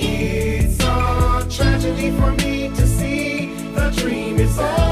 It's a tragedy for me to see the dream is over.